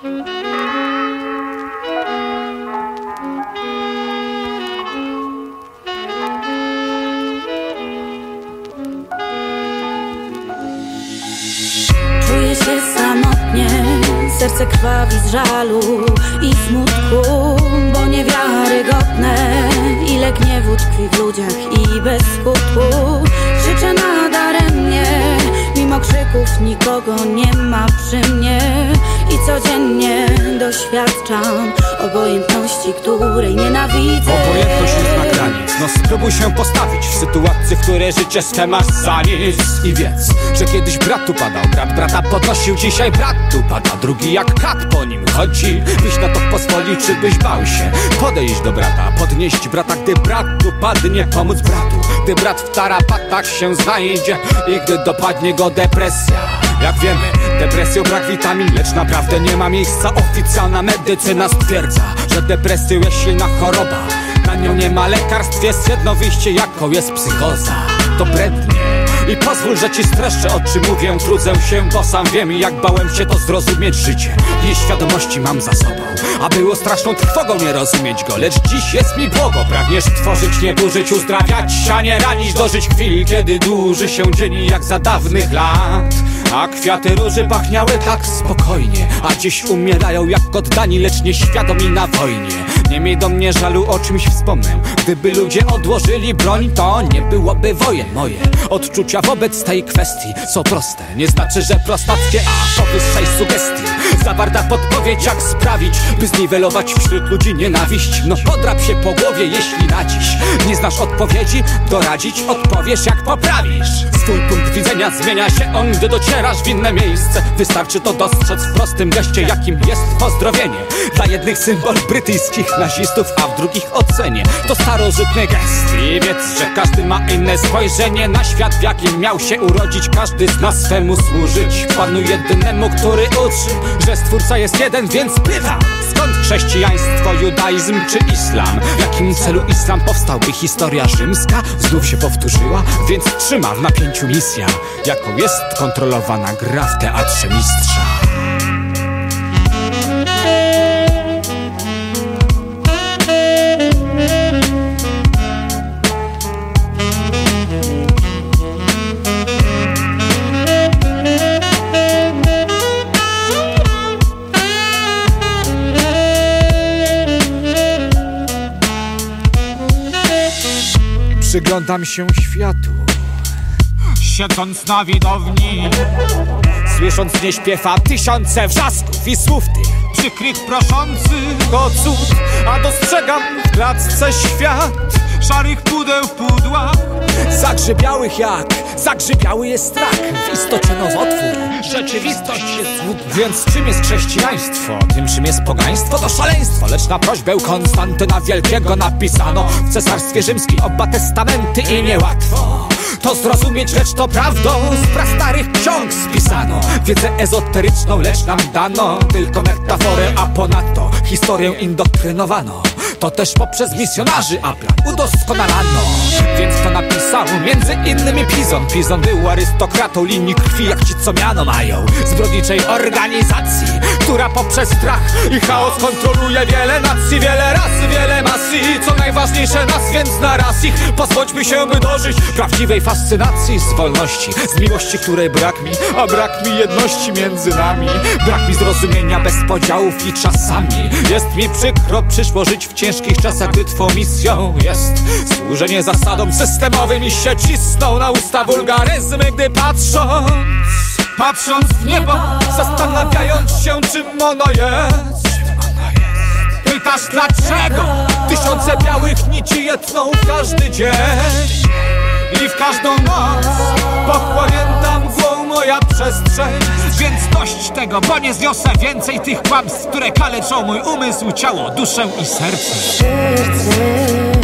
Czuję się samotnie, serce krwawi z żalu i smutku, bo niewiarygodne ile gniewu tkwi w ludziach i bez skutku. Krzyczę nadaremnie, mimo krzyków nikogo nie ma przy mnie codziennie doświadczam Obojętności, której nienawidzę. Obojętność jest na granic. No spróbuj się postawić w sytuacji, w której życie swe masz za nic. I wiedz, że kiedyś brat upadał Brat brata podnosił, dzisiaj brat tu pada. Drugi jak kat po nim chodzi. Byś na to pozwolił, czy byś bał się Podejść do brata, podnieść brata Gdy brat tu padnie, pomóc bratu. Gdy brat w tarapatach się znajdzie I gdy dopadnie go depresja Jak wiemy, depresją brak witamin Lecz naprawdę nie ma miejsca. Oficjalna medycyna stwierdza Że depresja jest silna choroba. Na nią nie ma lekarstw Jest jedno wyjście, jaką jest psychoza. To brednie i pozwól, że ci streszczę o czym mówię. Trudzę się, bo sam wiem jak bałem się to zrozumieć życie. Nieświadomości mam za sobą A było straszną trwogą nie rozumieć go. Lecz dziś jest mi błogo Pragniesz tworzyć, nie burzyć, uzdrawiać A nie ranić, dożyć chwili Kiedy dłuży się dzień jak za dawnych lat. A kwiaty róży pachniały tak spokojnie A dziś umierają jak oddani, lecz nieświadomi na wojnie Nie miej do mnie żalu, o czymś wspomnę. Gdyby ludzie odłożyli broń, to nie byłoby wojen moje. Odczucia wobec tej kwestii są proste. Nie znaczy, że prostackie, a powyższej sugestii. Zawarta podpowiedź, jak sprawić, by zniwelować wśród ludzi nienawiść? No podrap się po głowie, jeśli na dziś Nie znasz odpowiedzi, doradzić odpowiesz, jak poprawisz Swój punkt zmienia się on, gdy docierasz w inne miejsce. Wystarczy to dostrzec w prostym geście, jakim jest pozdrowienie. Dla jednych symbol brytyjskich nazistów, a w drugich ocenie. To starożytny gest. I wiedz, że każdy ma inne spojrzenie Na świat, w jakim miał się urodzić. Każdy z nas swemu służyć. Panu jedynemu, który uczy, że stwórca jest jeden, więc pytam Skąd chrześcijaństwo, judaizm czy islam? W jakim celu islam powstał, by historia rzymska znów się powtórzyła? Więc trzyma w napięciu misja, jaką jest kontrolowana gra w teatrze mistrza. Przyglądam się światu Siedząc na widowni. Słysząc nie śpiewa tysiące wrzasków i słów tych Przykrych proszących. O cud A dostrzegam w klatce świat Szarych pudeł w pudłach. Zagrzybiałych jak Zagrzybiały jest strach. W istocie nowotwór Rzeczywistość jest złudna Więc czym jest chrześcijaństwo? Tym czym jest pogaństwo? To szaleństwo Lecz na prośbę Konstantyna Wielkiego napisano W cesarstwie rzymskim oba testamenty i niełatwo to zrozumieć, lecz to prawdą. Z prastarych ksiąg spisano. Wiedzę ezoteryczną, lecz nam dano. Tylko metaforę, a ponadto Historię indoktrynowano To też poprzez misjonarzy, a plan udoskonalano. Więc kto napisał? Między innymi Pizon. Pizon był arystokratą linii krwi Jak ci co miano mają. Zbrodniczej organizacji Która poprzez strach i chaos kontroluje wiele nacji. Wiele razy, wiele mas I co najważniejsze nas, więc na raz ich Pozwólmy się, by dożyć prawdziwej fascynacji z wolności Z miłości, której brak mi, a brak mi jedności między nami. Brak mi zrozumienia bez podziałów i czasami. Jest mi przykro przyszło żyć w ciężkich czasach, gdy twą misją jest Służenie zasadom systemowym i się cisną na usta wulgaryzmy, gdy patrząc Patrząc w niebo, zastanawiając się czym ono jest. Pytasz dlaczego? Tysiące białych nici jetną w każdy dzień I w każdą noc pochłonięta mgłą moja przestrzeń Więc dość tego, bo nie zniosę więcej tych kłamstw Które kaleczą mój umysł, ciało, duszę i serce. Serce